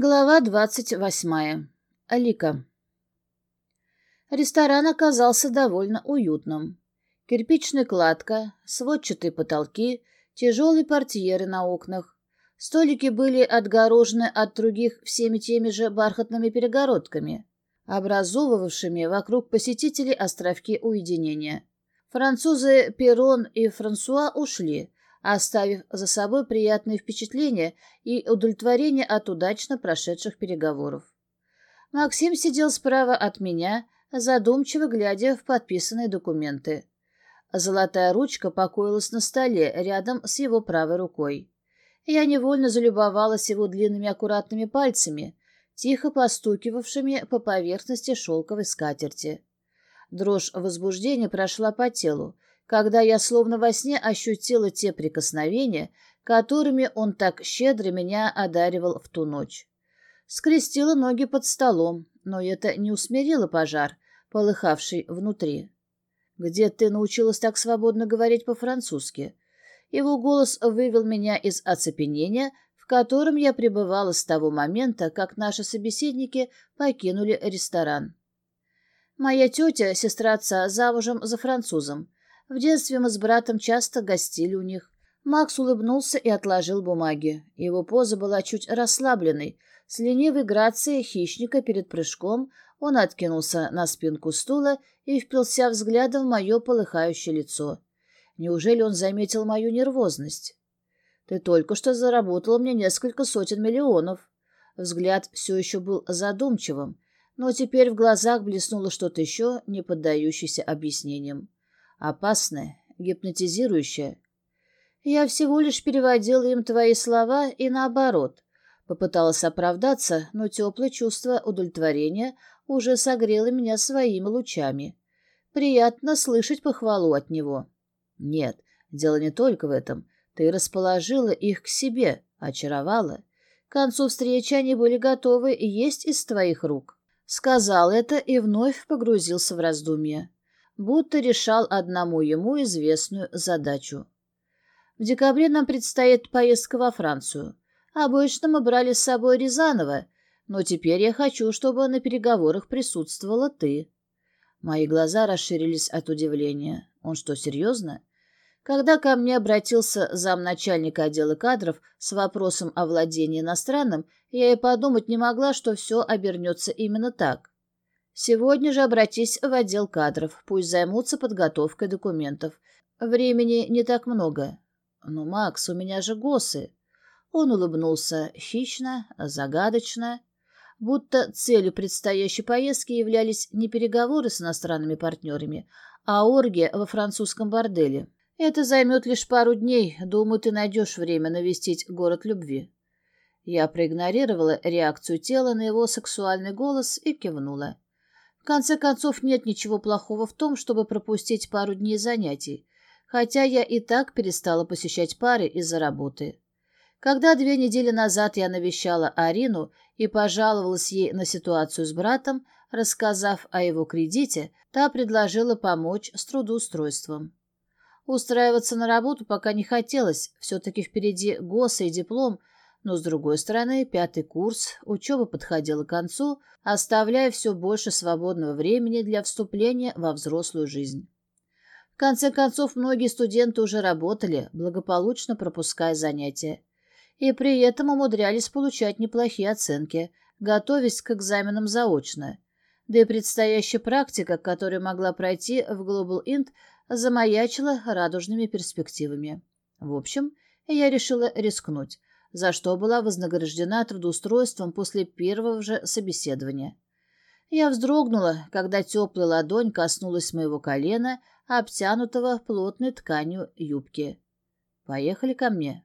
Глава двадцать восьмая. Алика. Ресторан оказался довольно уютным. Кирпичная кладка, сводчатые потолки, тяжелые портьеры на окнах. Столики были отгорожены от других всеми теми же бархатными перегородками, образовывавшими вокруг посетителей островки уединения. Французы Перрон и Франсуа ушли, оставив за собой приятные впечатления и удовлетворение от удачно прошедших переговоров. Максим сидел справа от меня, задумчиво глядя в подписанные документы. Золотая ручка покоилась на столе рядом с его правой рукой. Я невольно залюбовалась его длинными аккуратными пальцами, тихо постукивавшими по поверхности шелковой скатерти. Дрожь возбуждения прошла по телу, когда я словно во сне ощутила те прикосновения, которыми он так щедро меня одаривал в ту ночь. Скрестила ноги под столом, но это не усмирило пожар, полыхавший внутри. «Где ты научилась так свободно говорить по-французски?» Его голос вывел меня из оцепенения, в котором я пребывала с того момента, как наши собеседники покинули ресторан. Моя тетя, сестра отца, замужем за французом. В детстве мы с братом часто гостили у них. Макс улыбнулся и отложил бумаги. Его поза была чуть расслабленной. С ленивой грацией хищника перед прыжком он откинулся на спинку стула и впился взглядом в мое полыхающее лицо. Неужели он заметил мою нервозность? «Ты только что заработал мне несколько сотен миллионов». Взгляд все еще был задумчивым, но теперь в глазах блеснуло что-то еще, не поддающееся объяснениям опасное, гипнотизирующее. Я всего лишь переводила им твои слова и наоборот. Попыталась оправдаться, но теплое чувство удовлетворения уже согрело меня своими лучами. Приятно слышать похвалу от него. Нет, дело не только в этом. Ты расположила их к себе, очаровала. К концу встречи они были готовы есть из твоих рук. Сказал это и вновь погрузился в раздумья будто решал одному ему известную задачу. В декабре нам предстоит поездка во Францию. Обычно мы брали с собой Рязанова, но теперь я хочу, чтобы на переговорах присутствовала ты. Мои глаза расширились от удивления. Он что, серьезно? Когда ко мне обратился замначальника отдела кадров с вопросом о владении иностранным, я и подумать не могла, что все обернется именно так. Сегодня же обратись в отдел кадров, пусть займутся подготовкой документов. Времени не так много. Ну, Макс, у меня же госы. Он улыбнулся хищно, загадочно, будто целью предстоящей поездки являлись не переговоры с иностранными партнерами, а оргия во французском борделе. Это займет лишь пару дней, думаю, ты найдешь время навестить город любви. Я проигнорировала реакцию тела на его сексуальный голос и кивнула конце концов, нет ничего плохого в том, чтобы пропустить пару дней занятий, хотя я и так перестала посещать пары из-за работы. Когда две недели назад я навещала Арину и пожаловалась ей на ситуацию с братом, рассказав о его кредите, та предложила помочь с трудоустройством. Устраиваться на работу пока не хотелось, все-таки впереди ГОСа и диплом, но, с другой стороны, пятый курс, учеба подходила к концу, оставляя все больше свободного времени для вступления во взрослую жизнь. В конце концов, многие студенты уже работали, благополучно пропуская занятия, и при этом умудрялись получать неплохие оценки, готовясь к экзаменам заочно. Да и предстоящая практика, которая могла пройти в Global Int, замаячила радужными перспективами. В общем, я решила рискнуть за что была вознаграждена трудоустройством после первого же собеседования. Я вздрогнула, когда теплая ладонь коснулась моего колена, обтянутого плотной тканью юбки. «Поехали ко мне».